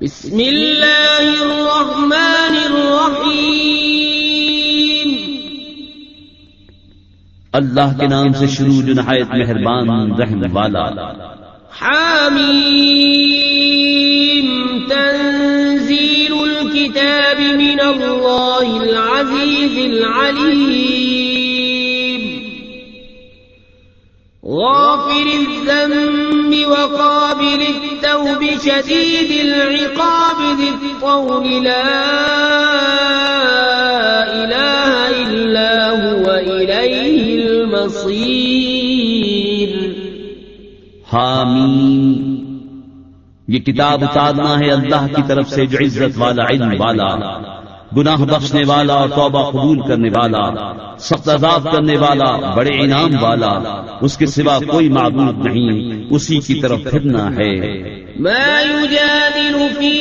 بسم اللہ الرحمن الرحیم۔ اللہ کے نام سے شروع جو نہایت مہربان رحم والا۔ حامیم۔ تنزیل الكتاب من اللہ العزیز العلیم۔ غافر الذنب وقابل التوب شديد العقاب ذي الطول. لا إله إلا هو إليه المصير. حامیم. یہ کتاب اتارنا ہے اللہ کی طرف سے جو عزت والا علم والا. گناہ بخشنے والا، توبہ قبول کرنے والا، سخت عذاب کرنے والا، بڑے انعام والا، اس کے سوا کوئی معبود نہیں، اسی کی طرف پھرنا ہے۔ ما يجادل في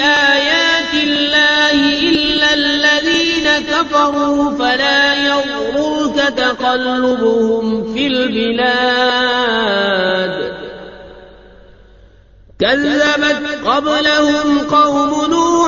آيات الله إلا الذين كفروا فلا يغررك تقلبهم في البلاد. كذبت قبلهم قوم نوح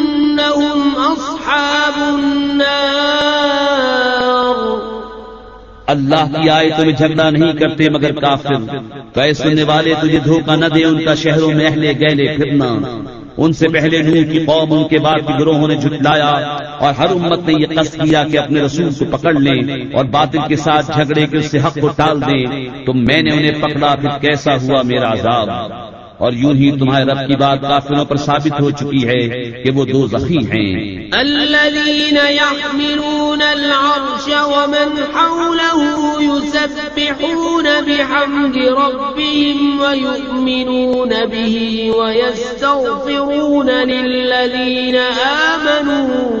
أنهم أصحاب النار. اللہ کی آئے تمہیں جھگڑا نہیں کرتے مگر کافر۔ کہ سننے والے، تجھے دھوکہ نہ دے ان کا شہروں میں اہل گہلے پھرنا۔ ان سے پہلے نوح کی قوم، ان کے بعد کی گروہوں نے جھٹلایا اور ہر امت نے یہ قصد کیا کہ اپنے رسول کو پکڑ لیں اور باطل کے ساتھ جھگڑے کے اس سے حق کو ٹال دیں۔ تو میں نے انہیں پکڑا، پھر کیسا ہوا میرا عذاب؟ اور یوں ہی تمہارے رب کی بات کافروں پر ثابت ہو چکی ہے کہ وہ دو زخی ہیں۔ الذين يحملون العرش ومن حوله يسبحون بحمد ربهم ويؤمنون به ويستغفرون للذين آمنوا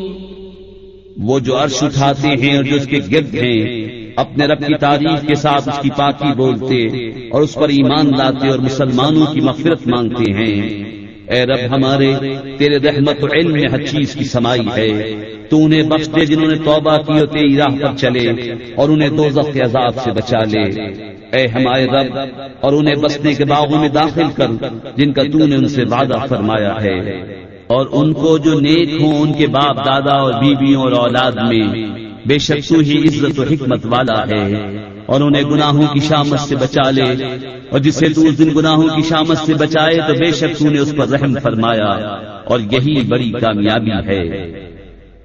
وہ جو عرش اٹھاتے ہیں اور جو اس کے گرد ہیں، اپنے رب کی تعریف کے ساتھ اس کی پاکی بولتے اور اس پر ایمان لاتے اور مسلمانوں کی مغفرت مانگتے ہیں۔ اے رب ہمارے، تیرے رحمت و علم میں ہر چیز کی سمائی ہے۔ تو انہیں بخش دے جنہوں نے توبہ کی اور تیری راہ پر چلے اور انہیں دو کے عذاب سے بچا لے۔ اے ہمارے رب، اور انہیں بسنے کے باغوں میں داخل کر جن کا تو نے ان سے وعدہ فرمایا ہے۔ اور ان کو جو نیک ہوں ان کے باپ دادا اور بیویوں اور اولاد میں، بے شک تو ہی عزت و حکمت والا ہے۔ اور انہیں گناہوں کی شامت سے بچا لے۔ اور جسے تو اس دن گناہوں کی شامت سے بچائے، تو بے شک تو نے اس پر رحم فرمایا۔ اور یہی بڑی کامیابی ہے۔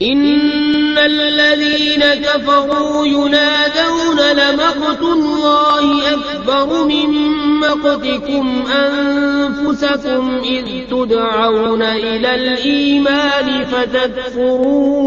إن الذين كفروا ينادون لمقت الله أكبر من مقتكم أنفسكم إذ تدعون إلى الإيمان فتكفرون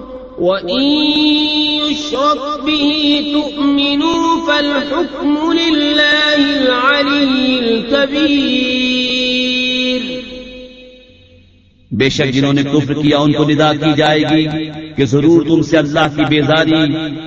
وإن يشرك به تؤمنوا فالحكم لله العلي الكبير بے شک جنہوں نے کفر کیا، ان کو ندا کی جائے گی کہ ضرور تم سے اللہ کی بیزاری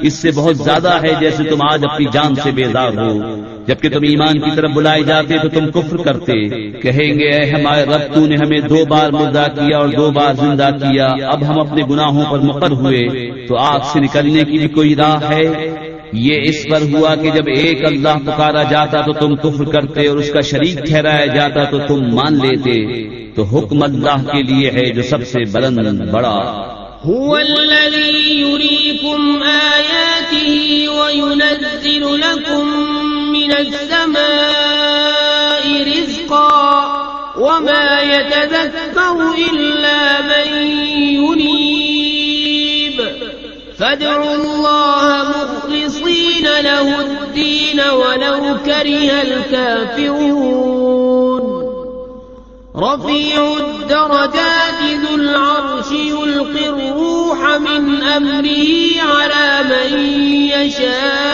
اس سے بہت زیادہ ہے جیسے تم آج اپنی جان سے بیزار ہو۔ جبکہ تم ایمان کی طرف بلائے جاتے تو تم کفر کرتے۔ کہیں گے، اے ہمارے رب، تو نے ہمیں دو بار مردہ کیا اور دو بار زندہ کیا۔ اب ہم اپنے گناہوں پر مقر ہوئے۔ تو آگ سے نکلنے کی بھی کوئی راہ ہے؟ یہ اس پر ہوا کہ جب ایک اللہ پکارا جاتا تو تم کفر کرتے اور اس کا شریک ٹھہرایا جاتا تو تم مان لیتے۔ تو حکم اللہ کے لیے ہے جو سب سے بلند بڑا۔ هو الذي يريكم آياته وينزل لكم من السماء رزقا وما يتذكر إلا من ينيب فادعوا الله مخلصين له الدين ولو كره الكافرون رفيع الدرجات ذو العرش يلقي الروح من أمره على من يشاء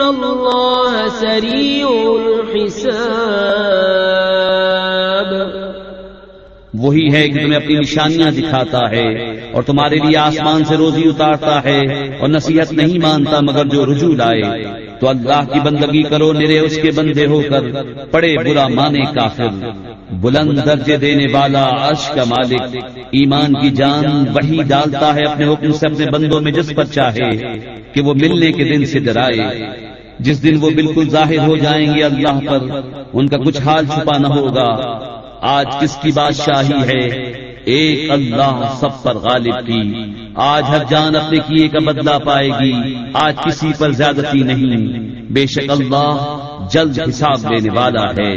الله سريع الحساب وہی ہے کہ تمہیں اپنی نشانیاں دکھاتا ہے اور تمہارے لیے آسمان سے روزی اتارتا ہے اور نصیحت نہیں مانتا مگر جو رجوع لائے۔ تو اللہ کی بندگی کرو نرے اس کے بندے ہو کر، پڑے برا مانے کافر۔ بلند درجے دینے والا عرش کا مالک۔ ایمان کی جان وہی ڈالتا ہے اپنے حکم سے اپنے بندوں میں جس پر چاہے کہ وہ ملنے کے دن سے ڈرائے۔ جس دن وہ بالکل ظاہر ہو جائیں گے اللہ پر، ان کا کچھ حال چھپا نہ ہوگا۔ آج کس کی بادشاہی ہے؟ ایک اللہ سب پر غالب کی۔ آج ہر جان اپنے کیے کا بدلہ پائے گی۔ آج کسی پر زیادتی نہیں۔ بے شک اللہ جلد حساب دینے والا ہے۔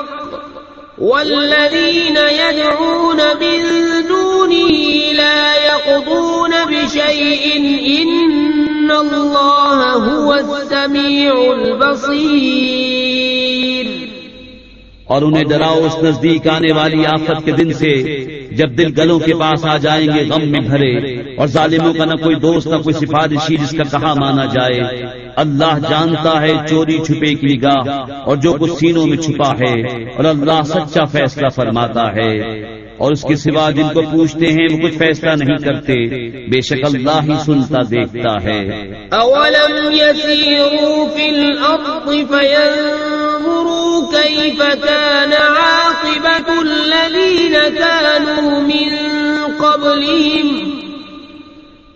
والذين يدعون من دونه لا يقضون بشيء إن الله هو السميع البصير. اور انہیں ڈراؤ اس نزدیک آنے والی آفت کے دن سے جب دل گلوں کے پاس آ جائیں گے، غم میں بھرے اور ظالموں کا نہ کوئی دوست، نہ کوئی سفارشی جس کا کہا مانا جائے۔ اللہ جانتا ہے چوری چھپے کی نگاہ اور جو کچھ سینوں میں چھپا ہے اور اللہ سچا فیصلہ فرماتا ہے اور اس کے سوا جن کو پوچھتے ہیں وہ کچھ فیصلہ نہیں کرتے، بے شک اللہ ہی سنتا دیکھتا ہے۔ أولم يسيروا في الأرض فينظروا كيف كان عاقبة الذين كانوا من قبلهم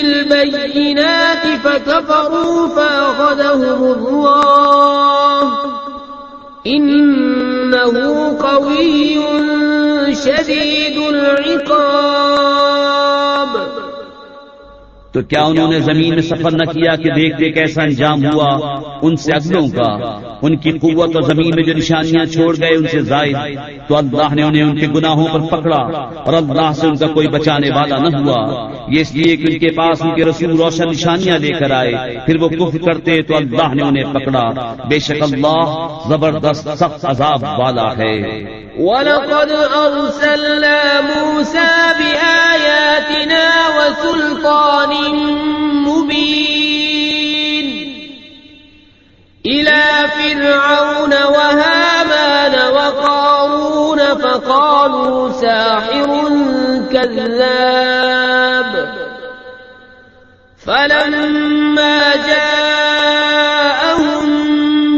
بالبينات فكفروا فأخذهم الله. إنه قوي شديد العقاب. تو کیا انہوں نے زمین میں سفر نہ کیا کہ دیکھتے کیسا انجام ہوا؟ ان سے اگلوں کا ان کی قوت اور زمین میں جو نشانیاں چھوڑ گئے ان سے زائد۔ تو اللہ نے انہیں ان کے گناہوں پر پکڑا اور اللہ سے ان کا کوئی بچانے والا نہ ہوا۔ یہ اس لیے کہ ان کے پاس ان کے رسول روشن نشانیاں لے کر آئے۔ پھر وہ کفر کرتے تو اللہ نے انہیں پکڑا۔ بے شک اللہ زبردست سخت عذاب والا ہے۔ وَلَقَدْ أَرْسَلْنَا مُوسَى بِآيَاتِنَا وَسُلْطَانٍ مُبِينٍ. إِلَى فِرْعَوْنَ وَهَامَانَ وَقَارُونَ فَقَالُوا سَاحِرٌ كَذَّابٌ. فَلَمَّا جَاءَهُم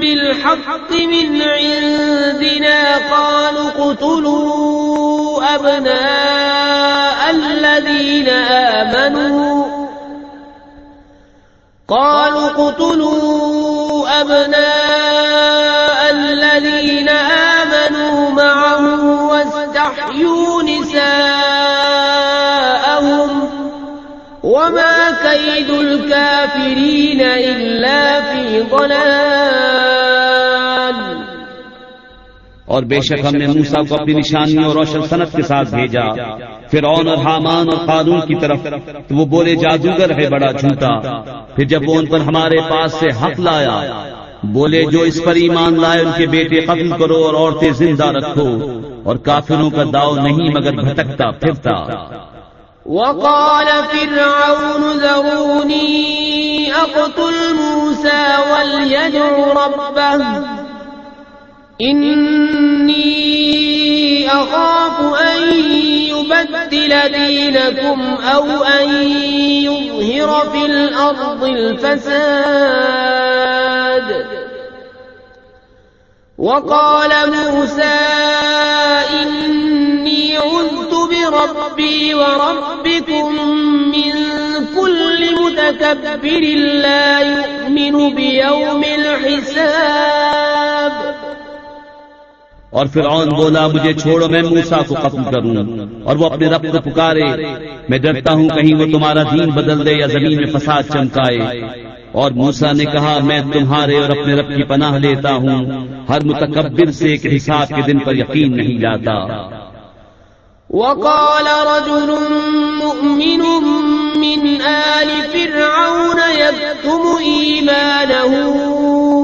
بِالْحَقِّ مِنْ عِندِنَا قَالُوا اقْتُلُوا أَبْنَاءَ الَّذِينَ آمَنُوا. قالوا قتلوا أبناء الذين آمنوا معه واستحيوا نساءهم وما كيد الكافرين إلا في ضلال اور بے شک ہم نے موسا کو اپنی نشانیوں اور روشن صنعت کے ساتھ بھیجا۔ پھر اون اور حامان اور قانون کی طرف تو وہ بولے، جادوگر ہے بڑا جھوٹا۔ پھر جب وہ ان پر ہمارے پاس سے حق لایا، بولے، جو اس پر ایمان لائے، ان کے بیٹے قتل کرو اور عورتیں زندہ رکھو۔ اور کافروں کا داؤ نہیں، مگر بھٹکتا، پھرتا۔ وقال فرعون ذروني أقتل موسى وليدع ربه۔ إني أخاف أن يبدل دينكم أو أن يظهر في الأرض الفساد. وقال موسى إني عذت بربي وربكم من كل متكبر لا يؤمن بيوم الحساب. اور فرعون بولا، مجھے چھوڑو، میں موسا کو قتل کروں اور وہ اپنے رب کو پکارے۔ میں ڈرتا ہوں کہیں وہ تمہارا دین بدل دے یا زمین میں فساد چمکائے۔ اور موسا نے کہا، میں تمہارے اور اپنے رب کی پناہ لیتا ہوں۔ ہر متکبر سے ایک حساب کے دن پر یقین نہیں لاتا وقال رجل مؤمن من آل فرعون يكتم إيمانه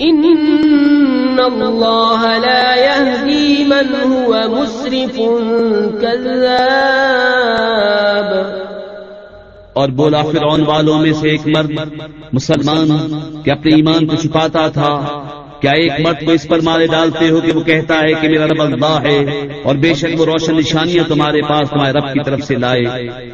إن الله لا يهدي من هو مسرف كذاب اور بولا فرعون والوں میں سے ایک مرد مسلمان کہ اپنے ایمان کو چھپاتا تھا کیا ایک مرد کو اس پر مارے ڈالتے ہو کہ وہ کہتا ہے کہ میرا رب اللہ ہے اور بے شک وہ روشن نشانیاں تمہارے پاس تمہارے رب کی طرف سے لائے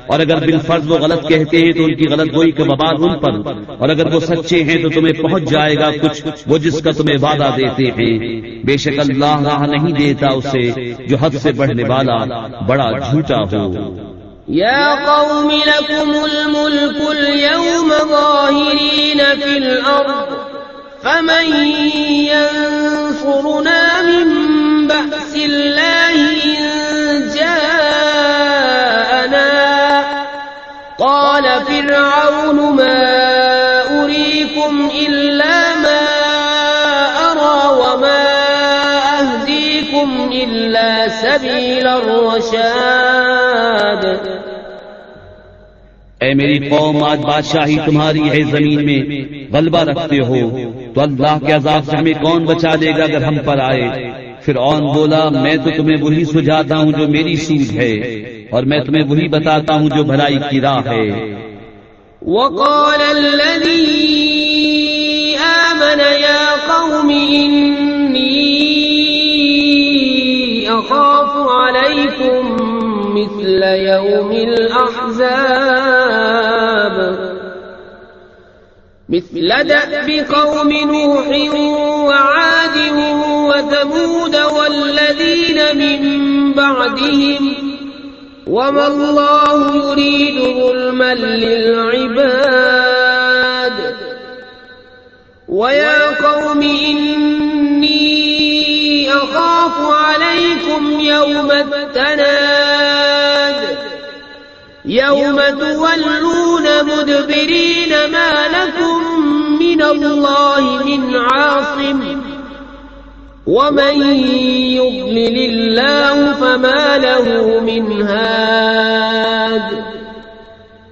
اور اگر بال فرض وہ غلط کہتے ہیں تو ان کی غلط گوئی کا وبال ان پر اور اگر وہ سچے ہیں تو تمہیں پہنچ جائے گا کچھ وہ جس کا تمہیں وعدہ دیتے ہیں۔ بے شک اللہ راہ نہیں دیتا اسے جو حد سے بڑھنے والا بڑا جھوٹا ہو۔ يا قوم لكم الملك اليوم ظاهرين في الأرض فمن ينصرنا من بأس الله إن جاءنا. قال فرعون ما أريكم إلا ما أرى وما أهديكم إلا سبيل الرشاد. اے میری قوم، آج بادشاہی تمہاری ہے زمین میں غلبہ رکھتے ہو، تو اللہ کے عذاب سے ہمیں کون بچا دے گا اگر ہم پر آئے؟ پھر اون بولا، میں تو تمہیں وہی سجاتا ہوں جو میری سوج ہے، اور میں تمہیں وہی بتاتا ہوں جو بھلائی کی راہ ہے۔ وقال الذي آمن يا قوم إني أخاف عليكم مثل يوم الأحزاب. مثل دأب قوم نوح وعاد وثمود والذين من بعدهم وما الله يريد ظلما للعباد ويا قوم إني أخاف عليكم يوم التناد يوم تولون مدبرين ما الله من عاصم. ومن يضلل الله فما له من هاد.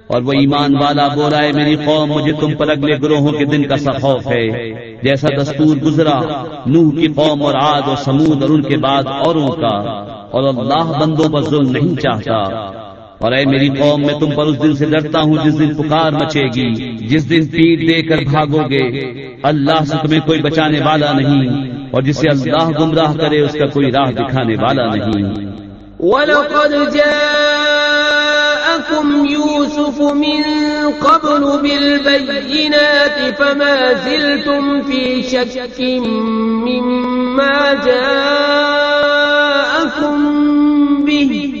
اور وہ ایمان والا بولا ہے، میری قوم، مجھے تم پر اگلے گروہوں کے دن کا سا خوف ہے۔ جیسا دستور گزرا، نوح کی قوم اور عاد اور سمود اور ان کے بعد اوروں کا۔ اور اللہ بندوں پر ظلم نہیں چاہتا۔ اور اے میری قوم میں تم پر اس دن سے ڈرتا ہوں جس دن پکار مچے گی جس دن پیٹ دے کر بھاگو گے۔ اللہ سے تمہیں کوئی بچانے والا نہیں اور جسے اللہ گمراہ کرے اس کا کوئی راہ دکھانے والا نہیں۔ وَلَقَدْ جَاءَكُمْ يُوسُفُ مِنْ قَبْلُ بِالْبَيِّنَاتِ فَمَا زِلْتُمْ فِي شَكٍّ مِّمَّا جَاءَكُمْ بِهِ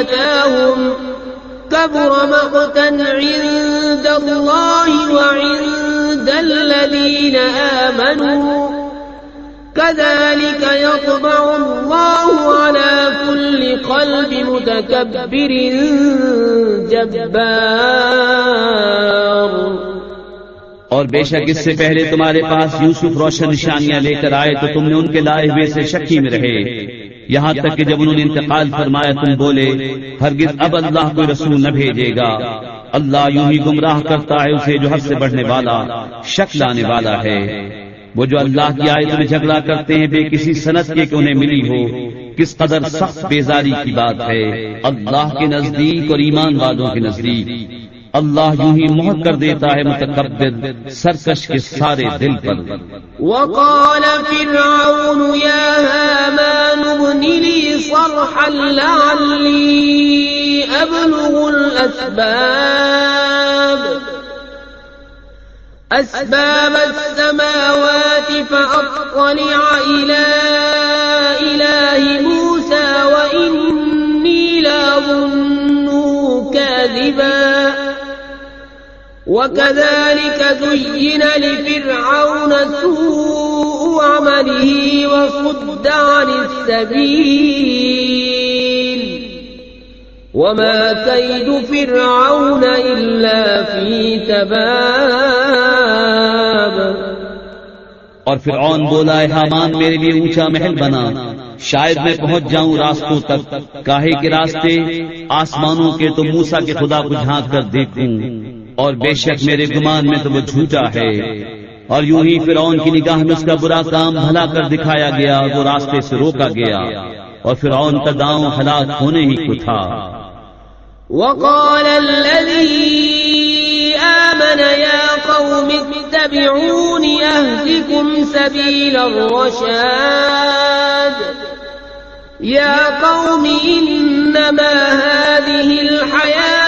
أتاهم كبر مقتا عند الله وعند الذين آمنوا كذلك يطبع الله على كل قلب متكبر جبار اور بے شک اس سے پہلے تمہارے پاس یوسف روشن نشانیاں لے کر آئے تو تم نے ان کے لائے ہوئے سے شکی میں رہے۔ یہاں تک کہ جب انہوں نے انتقال فرمایا، تم بولے، ہرگز اب اللہ کوئی رسول نہ بھیجے گا۔ اللہ یوں ہی گمراہ کرتا ہے، اسے جو حد سے بڑھنے والا، شک لانے والا ہے۔ وہ جو اللہ کی آئے تمہیں جھگڑا کرتے ہیں، بے کسی صنعت کے کہ انہیں ملی ہو؟ کس قدر سخت بیزاری کی بات ہے۔ اللہ کے نزدیک اور ایمان والوں کے نزدیک۔ اللہ یوں ہی مہر کر دیتا ہے متکبر، سرکش کے سارے دل پر۔ وقال فرعون يا هامان ابن لي صرحا لعلي أبلغ الأسباب۔ أسباب السماوات فأطلع إلى إله موسى وإني لأظنه كاذبا۔ وكذلك زين لفرعون سوء عمله وصد عن السبيل. وما كيد فرعون إلا في تباب. اور فرعون بولا ہے حامان، میرے لیے اونچا محل بنا۔ شاید میں پہنچ جاؤں راستوں تک۔ کاہے کے راستے، آسمانوں کے تو موسا کے خدا کو جھانک کر دیکھوں۔ اور بے شک میرے گمان میں تو وہ جھوٹا ہے۔ اور یوں ہی فرعون کی نگاہ میں اس کا برا کام بھلا کر دکھایا گیا اور وہ راستے سے روکا گیا۔ اور فرعون کا داؤں ہلاک ہونے ہی کو تھا۔ وقال الذي آمن يا قوم اتبعون أهدكم سبيل الرشاد۔ يا قوم إنما هذه الحياة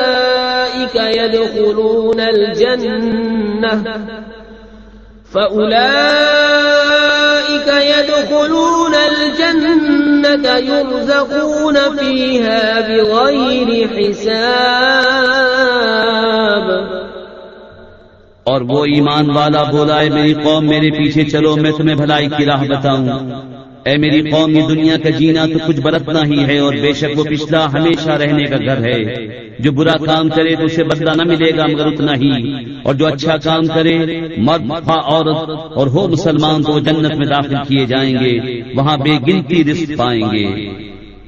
يدخلون الجنة. فأولئك يدخلون الجنة يرزقون فيها بغير حساب. اور وہ ایمان والا بولا ہے میری قوم میرے پیچھے چلو، میں تمہیں بھلائی کی راہ بتاؤں۔ اے میری قوم یہ دنیا کا جینا تو کچھ برتنا ہی ہے اور بے شک وہ پچھلا ہمیشہ رہنے کا گھر ہے۔ جو برا کام کرے تو اسے بدلہ نہ ملے گا مگر اتنا ہی۔ اور جو اچھا کام کرے مرد عورت اور ہو مسلمان تو وہ جنت میں داخل کیے جائیں گے۔ وہاں بے گنتی رزق پائیں گے۔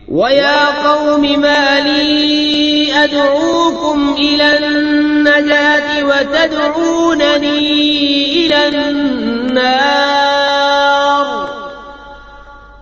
ويا قوم ما لي أدعوكم إلى النجاة وتدعونني إلى النار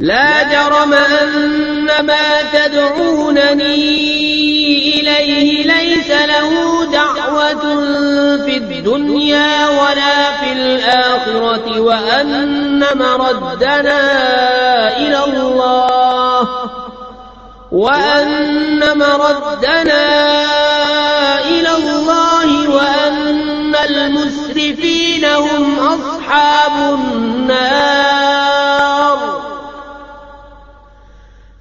لا جرم أن ما تدعونني إليه ليس له دعوة في الدنيا ولا في الآخرة وأن مردنا إلى الله وأن مردنا إلى الله وأن المسرفين هم أصحاب النار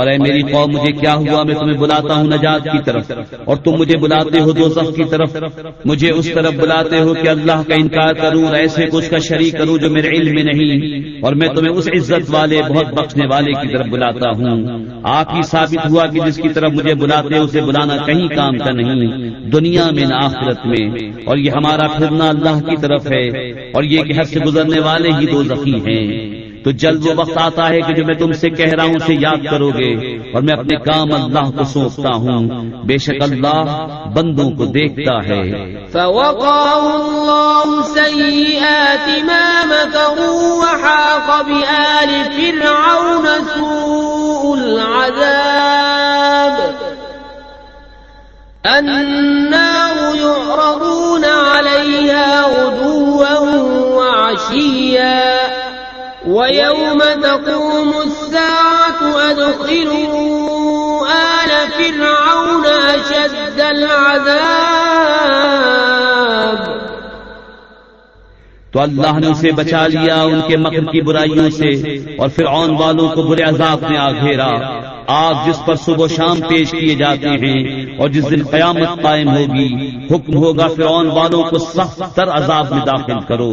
اور اے میری قوم مجھے کیا ہوا؟ میں تمہیں بلاتا ہوں نجات کی طرف۔ اور تم مجھے بلاتے ہو دوزخ کی طرف۔ مجھے اس طرف بلاتے ہو کہ اللہ کا انکار کروں اور ایسے اس کا شریک کروں جو میرے علم میں نہیں۔ اور میں تمہیں اس عزت والے بہت بخشنے والے کی طرف بلاتا ہوں۔ آپ ہی ثابت ہوا کہ جس کی طرف مجھے بلاتے اسے بلانا کہیں کام کا نہیں۔ دنیا میں نہ آخرت میں اور یہ ہمارا پھرنا اللہ کی طرف ہے اور یہ کہ حد سے گزرنے والے ہی دو زخی ہیں تو جلد وہ وقت آتا ہے کہ جو میں تم سے کہہ رہا ہوں اسے یاد کرو گے اور میں اپنے کام اللہ کو سونپتا ہوں۔ بے شک اللہ بندوں کو دیکھتا ہے۔ النار يعرضون عليها غدوا وعشيا ويوم تقوم الساعة أدخلوا آل فرعون أشد العذاب تو اللہ نے اسے بچا لیا ان کے مکر کی برائیوں سے اور فرعون والوں کو برے عذاب میں آ گھیرا۔ آگ جس پر صبح و شام پیش کیے جاتے ہیں اور جس دن قیامت قائم ہوگی، حکم ہوگا فرعون والوں کو سخت تر عذاب میں داخل کرو۔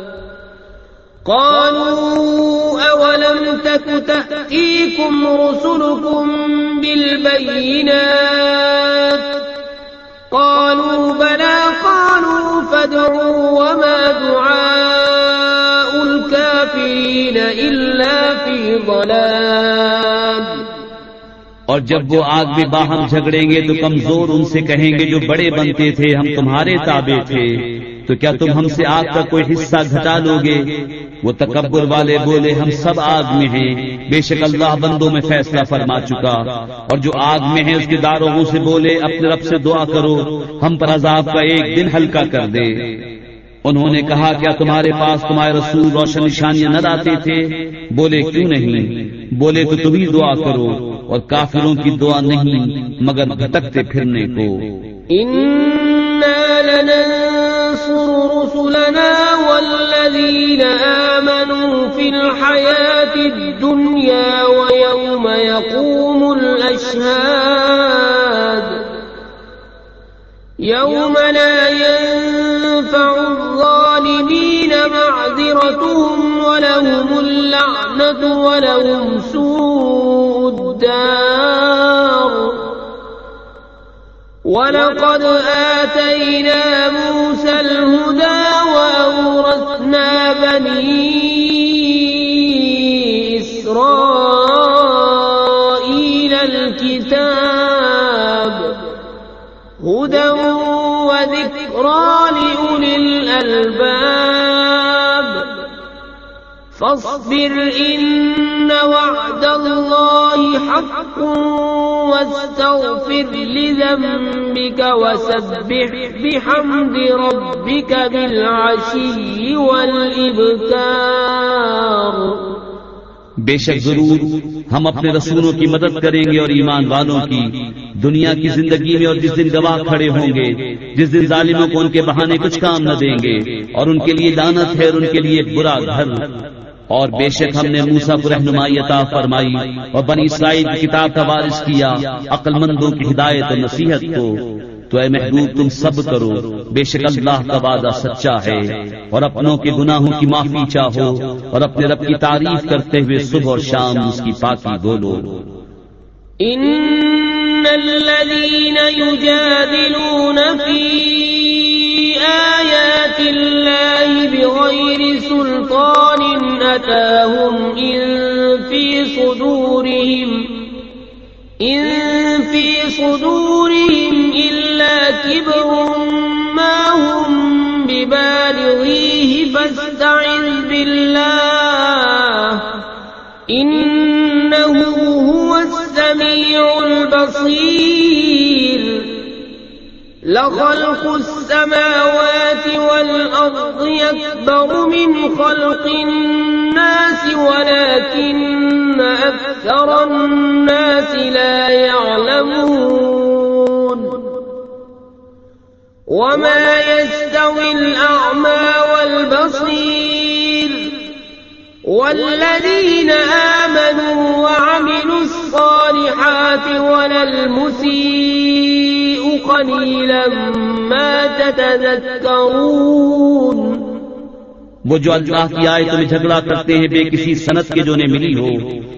قالوا أولم تك تأتيكم رسلكم بالبينات قالوا بلى قالوا فادعوا وما دعاء الكافرين إلا في ضلال اور جب وہ آگ میں باہم جھگڑیں گے تو کمزور ان سے کہیں گے جو بڑے بنتے تھے، ہم تمہارے تابع تھے۔ تو کیا تم ہم سے آگ کا کوئی حصہ گھٹا لو گے وہ تکبر والے بولے ہم سب آگ میں ہیں۔ بے شک اللہ بندوں میں فیصلہ فرما چکا۔ اور جو آگ میں ہے اس کے داروغوں سے بولے، اپنے رب سے دعا کرو، ہم پر عذاب کا ایک دن ہلکا کر دے انہوں نے کہا، کیا تمہارے پاس تمہارے رسول روشن نشانیاں نہ لاتے تھے؟ بولے، کیوں نہیں؟ بولے تو تم ہی دعا کرو۔ اور کافروں کی دعا نہیں، مگر بھٹکتے پھرنے کو۔ ننصر رسلنا والذين آمنوا في الحياة الدنيا ويوم يقوم الأشهاد يوم لا ينفع الظالمين معذرتهم ولهم اللعنة ولهم سوء الدار ولقد آتينا موسى بني إسرائيل الكتاب هدى وذكرى لأولي الألباب فاصبر إن وعد الله حق واستغفر لذنبك وسبح بحمد ربك بالعشي والإبكار. بے شک ضرور، ہم اپنے رسولوں کی مدد کریں گے اور ایمان والوں کی۔ دنیا کی زندگی میں اور جس دن گواہ کھڑے ہوں گے، جس دن ظالموں کو ان کے بہانے کچھ کام نہ دیں گے اور ان کے لیے دانت ہے اور ان کے لیے برا گھر۔ اور بے شک ہم نے موسا کو رہنمائی عطا فرمائی اور بنی اسرائیل کی کتاب کا وارث کیا عقل مندوں کی ہدایت و نصیحت کو۔ تو اے محبوب تم سب کرو بے شک اللہ کا وعدہ سچا ہے اور اپنوں کے گناہوں کی معافی چاہو اور اپنے رب کی تعریف کرتے ہوئے صبح اور شام اس کی پاکی بولو۔ ان الذين يجادلون في آيات الله بغير سلطان أتاهم إن في صدورهم إن في صدورهم إلا كبر لخلق السماوات والأرض يكبر من خلق الناس ولكن أكثر الناس لا يعلمون وما يستوي الأعمى والبصير والذين آمنوا وعملوا الصالحات ولا المسيء قليلا ما تتذكرون. وہ جو اللہ کی آئے تمہیں جھگڑا کرتے ہیں، بے کسی صنعت کے جو نے ملی ہو،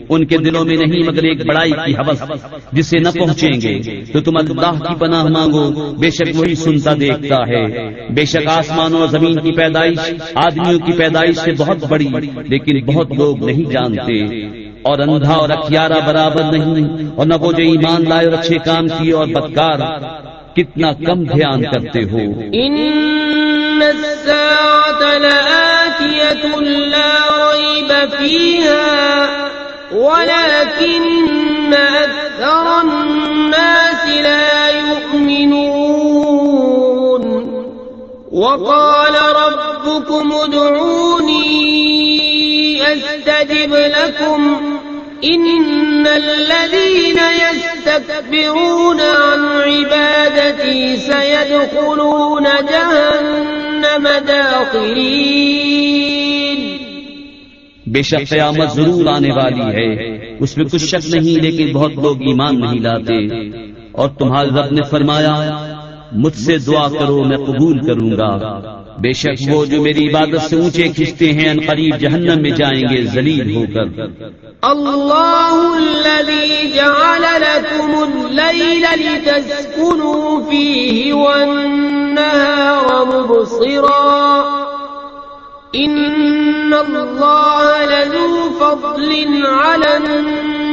ان کے دلوں میں نہیں، مگر ایک بڑائی کی حوث جسے نہ پہنچیں گے۔ تو تم اللہ کی پناہ مانگو، بے شک وہی سنتا دیکھتا ہے۔ بے شک آسمان اور زمین کی پیدائش، آدمیوں کی پیدائش سے بہت بڑی، لیکن بہت لوگ نہیں جانتے۔ اور اندھا اور اکیارا برابر نہیں، اور نہ وہ جو ایمان لائے اور اچھے کام کیے اور بدکار۔ کتنا کم دھیان کرتے ہو۔ لا ريب فيها، ولكن أكثر الناس لا يؤمنون۔ وقال ربكم ادعوني أستجب لكم، إن الذين يستكبرون عن عبادتي سيدخلون جهنم داخلين. بے شک قیامت ضرور آنے والی ہے، اس میں کچھ شک نہیں، لیکن بہت لوگ ایمان نہیں لاتے۔ اور تمہارے رب نے فرمایا مجھ سے دعا کرو، میں قبول کروں گا۔ بے شک وہ جو میری عبادت سے اونچے کھینچتے ہیں، ان قریب جہنم میں جائیں گے، ذلیل ہو کر۔ اللہ الذي جعل لكم الليل لتسكنوا فيه والنهار مبصرا۔ إن الله لذو فضل على الناس۔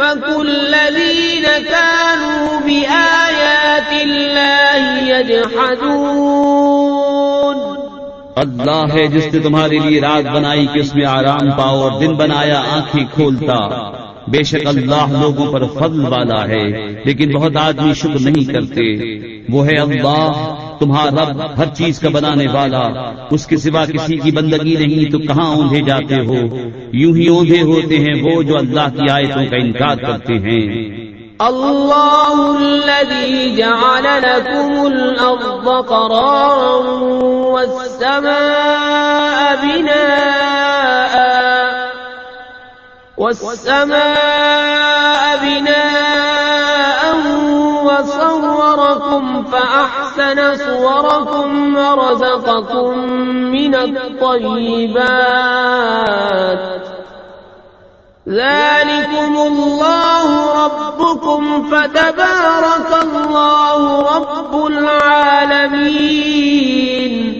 يؤفك كانوا بآيات الله يجحدون اللہ ہے جس نے تمہارے لیے رات بنائی کہ اس میں آرام پاؤ اور دن بنایا آنکھیں کھولتا۔ بے شک اللہ لوگوں پر فضل والا ہے، لیکن بہت آدمی شکر نہیں کرتے۔ وہ ہے اللہ تمہارا رب ہر چیز کا بنانے والا، اس کے سوا کسی کی بندگی نہیں، تو کہاں اوندھے جاتے ہو؟ یوں ہی اوندھے ہوتے ہیں وہ جو اللہ کی آیتوں کا انکار کرتے ہیں۔ الله الذي جعل لكم الأرض قرارا والسماء بناء والسماء بناء وصوركم فأحسن صوركم ورزقكم من الطيبات. ذلكم الله ربكم فتبارك الله رب العالمين.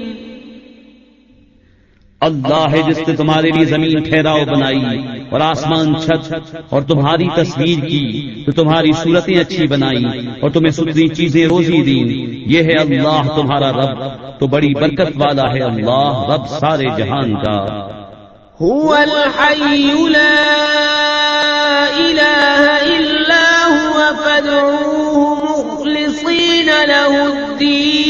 اللہ ہے جس نے تمہارے لیے زمین ٹھہراؤ بنائی۔ اور آسمان چھت اور تمہاری تصویر کی تو تمہاری صورتیں اچھی بنائی اور تمہیں ستری چیزیں روزی دی یہ ہے اللہ تمہارا رب، تو بڑی برکت والا ہے اللہ، رب سارے جہان کا۔ هو الحي لا إله إلا هو، فادعوه مخلصين له الدين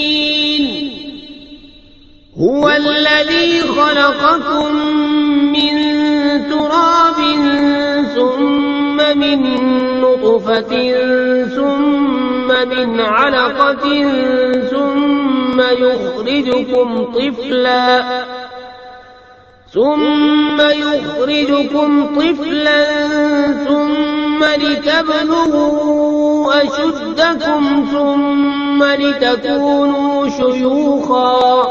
هو الذي خلقكم من تراب ثم من نطفة ثم من علقة ثم يخرجكم طفلا ثم يخرجكم طفلا ثم لتبلغوا أشدكم ثم لتكونوا شيوخا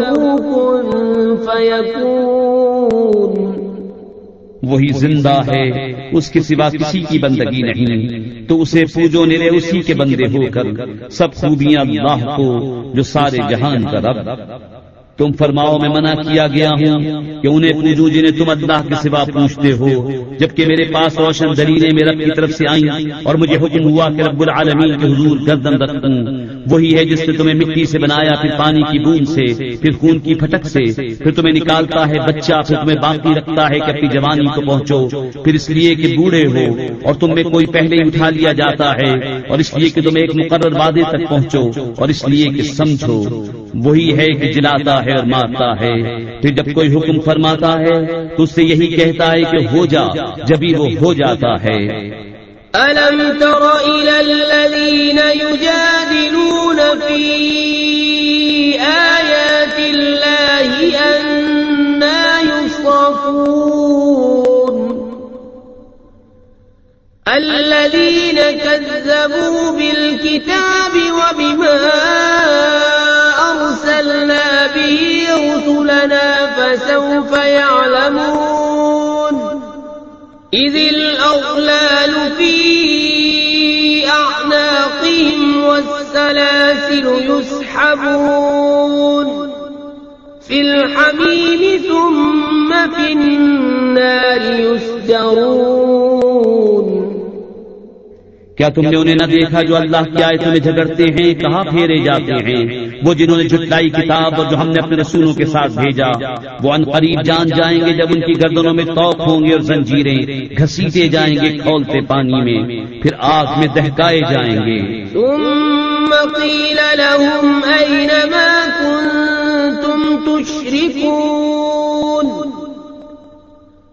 له كن فيكون وہی زندہ ہے، اس کے سوا کسی کی بندگی نہیں۔ تو اسے پوجو نرے اسی کے بندے ہو کر، سب خوبیاں اللہ کو، جو سارے جہان کا رب۔ تم فرماؤ میں منع کیا گیا ہوں کہ انہیں پوجو جنہیں تم اللہ کے سوا پوچھتے ہو، جبکہ میرے پاس روشن دلیلیں میرے رب کی طرف سے آئیں اور مجھے حکم ہوا کہ رب العالمین کے حضور گردن رکھوں۔ وہی ہے جس نے تمہیں مٹی سے بنایا، پھر پانی کی بوند سے، پھر خون کی پھٹک سے، پھر تمہیں نکالتا ہے بچہ، پھر تمہیں باقی رکھتا ہے کہ اپنی جوانی کو پہنچو۔ پھر اس لیے کہ بوڑھے ہو اور تم میں کوئی پہلے ہی اٹھا لیا جاتا ہے اور اس لیے کہ تم ایک مقرر وعدے تک پہنچو اور اس لیے کہ سمجھو۔ وہی ہے کہ جلاتا ہے اور مارتا ہے۔ پھر جب کوئی حکم فرماتا ہے، تو اس سے یہی کہتا ہے کہ ہو جا جبھی وہ ہو جاتا ہے۔ ألم تر إلى الذين يجادلون في آيات الله أنا يصرفون؟ الذين كذبوا بالكتاب وبما رسلنا فسوف يعلمون. إذ الأغلال في أعناقهم والسلاسل يسحبون. في الحميم ثم في النار يسجرون. کیا تم نے انہیں نہ دیکھا جو اللہ کی آیتوں میں جھگڑتے ہیں؟ کہاں پھیرے جاتے ہیں؟ وہ جنہوں نے جھٹلائی کتاب اور جو ہم نے اپنے رسولوں کے ساتھ بھیجا، وہ ان قریب جان جائیں گے جب ان کی گردنوں میں توق ہوں گے اور زنجیریں گھسیٹے جائیں گے کھولتے پانی میں، پھر آگ میں دہکائے جائیں گے۔ ثم قيل لهم أين ما كنتم تشركون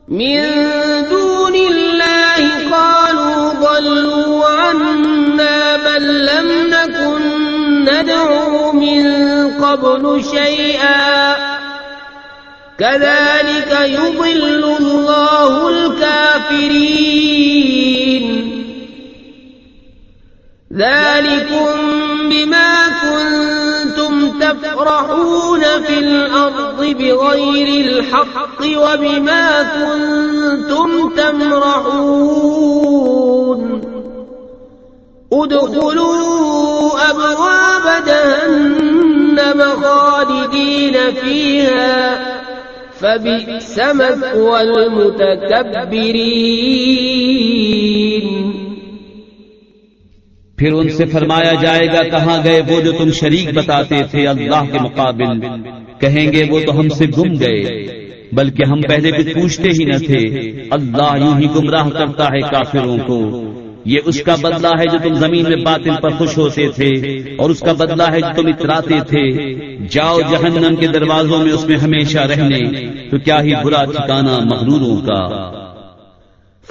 من دون الله قالوا ضلوا عنا بل لم نكن ندعو من قبل شيئا. كذلك يضل الله الكافرين. ذلكم بما كنتم تفرحون في الأرض بغير الحق وبما كنتم تمرحون. ادخلوا أبواب جهنم خالدين فيها، فبئس مثوى المتكبرين. پھر ان سے فرمایا جائے گا، کہاں گئے وہ جو تم شریک بتاتے تھے اللہ کے مقابل؟ کہیں گے وہ تو ہم سے گم گئے، بلکہ ہم پہلے بھی پوچھتے ہی نہ تھے، اللہ یوں ہی گمراہ کرتا ہے کافروں کو۔ یہ اس کا بدلہ ہے جو تم زمین میں باطل پر خوش ہوتے تھے اور اس کا بدلہ ہے جو تم اتراتے تھے۔ جاؤ جہنم کے دروازوں میں اس میں ہمیشہ رہنے، تو کیا ہی برا ٹھکانا مغروروں کا۔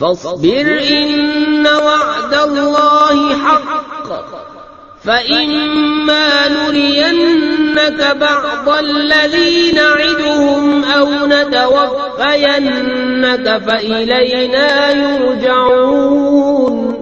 فاصبر إن وعد الله حق، فإما نرينك بعض الذين نعدهم أو نتوفينك فإلينا يرجعون۔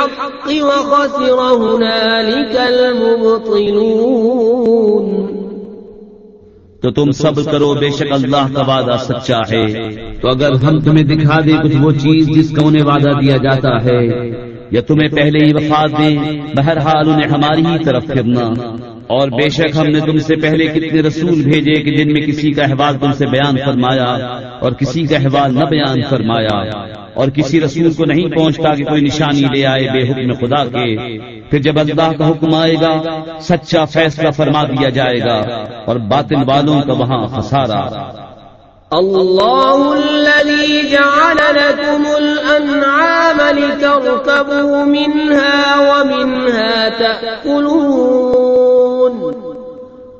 بالحق وخسر هنالك المبطلون. تو تم صبر کرو بے شک اللہ کا وعدہ سچا ہے۔ تو اگر ہم تمہیں دکھا دیں کچھ وہ چیز جس کا انہیں وعدہ دیا جاتا ہے یا تمہیں پہلے ہی وفات دیں بہرحال انہیں ہماری ہی طرف پھرنا۔ اور بے شک ہم نے تم سے پہلے کتنے رسول بھیجے کہ جن میں کسی کا احوال تم سے بیان فرمایا اور کسی کا احوال نہ بیان فرمایا اور کسی رسول کو نہیں پہنچتا کہ کوئی نشانی لے آئے بے حکم خدا کے۔ پھر جب اللہ کا حکم آئے گا سچا فیصلہ فرما دیا جائے گا اور باطل والوں کا وہاں خسارا الله الذي جعل لكم الأنعام لتركبوا منها ومنها تأكلون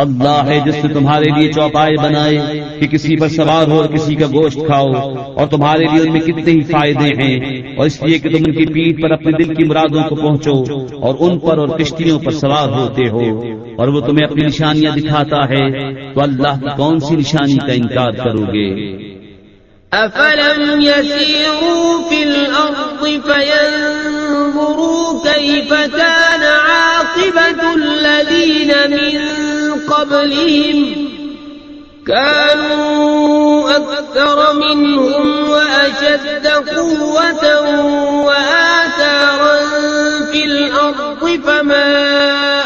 اللہ ہے جس نے تمہارے لیے چوپائے بنائے کہ کسی پر سوار ہو اور کسی کا گوشت کھاؤ، اور تمہارے لیے ان میں کتنے ہی فائدے ہیں۔ اور اس لیے کہ تم ان کی پیٹ پر اپنے دل کی مرادوں کو پہنچو اور ان پر اور کشتیوں پر سوار ہوتے ہو۔ اور وہ تمہیں اپنی نشانیاں دکھاتا ہے۔ تو اللہ کی کون سی نشانی کا انکار کرو گے؟ أفلم يسيروا في الأرض فينظروا كيف كان عاقبة الذين من قبلهم كانوا أكثر منهم وأشد قوة وآثارا في الأرض فما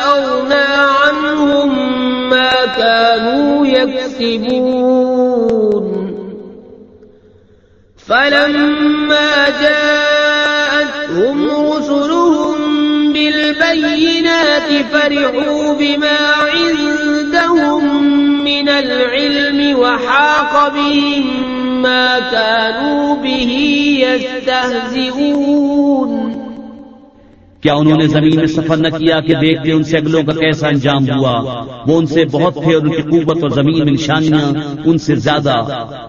أغنى عنهم ما كانوا يكسبون. فلما جاءتهم رسلهم بالبينات فرحوا بما عندهم من العلم وحاق بهم ما كانوا به يستهزئون. کیا انہوں نے زمین میں سفر نہ کیا کہ دیکھتے ان سے اگلوں کا کیسا انجام ہوا؟ وہ ان سے بہت تھے اور ان کی قوت اور زمین میں نشانیاں ان سے زیادہ۔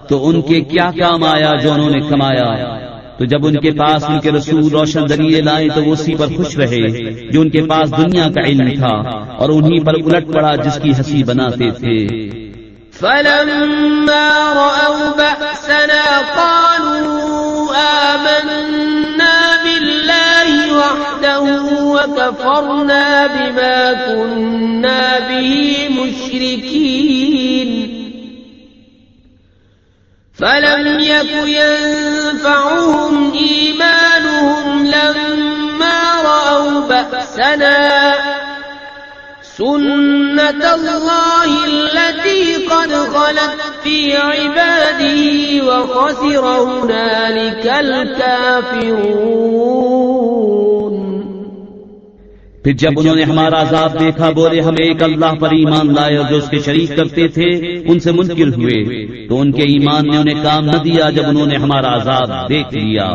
تو ان کے کیا کام آیا جو انہوں نے کمایا؟ تو جب ان کے پاس ان کے رسول روشن ذریعے لائے تو وہ اسی پر خوش رہے جو ان کے پاس دنیا کا علم تھا اور انہی پر الٹ پڑا جس کی ہنسی بناتے تھے۔ فلما رأوا بأسنا قالوا آمنا بالله وحده وكفرنا بما كنا به مشركين۔ فلم يك ينفعهم إيمانهم لما رأوا بأسنا سنة الله التي قد خلت في عباده وخسر هنالك الكافرون پھر جب انہوں نے ہمارا عذاب دیکھا بولے ہم ایک اللہ پر ایمان لائے اور جو اس کے شریک کرتے تھے ان سے منکر ہوئے۔ تو ان کے ایمان نے انہیں کام نہ دیا جب انہوں نے ہمارا عذاب دیکھ لیا۔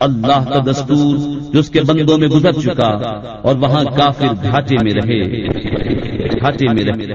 اللہ کا دستور جو اس کے بندوں میں گزر چکا اور وہاں کافر گھاٹے میں رہے۔ گھاٹے میں رہے۔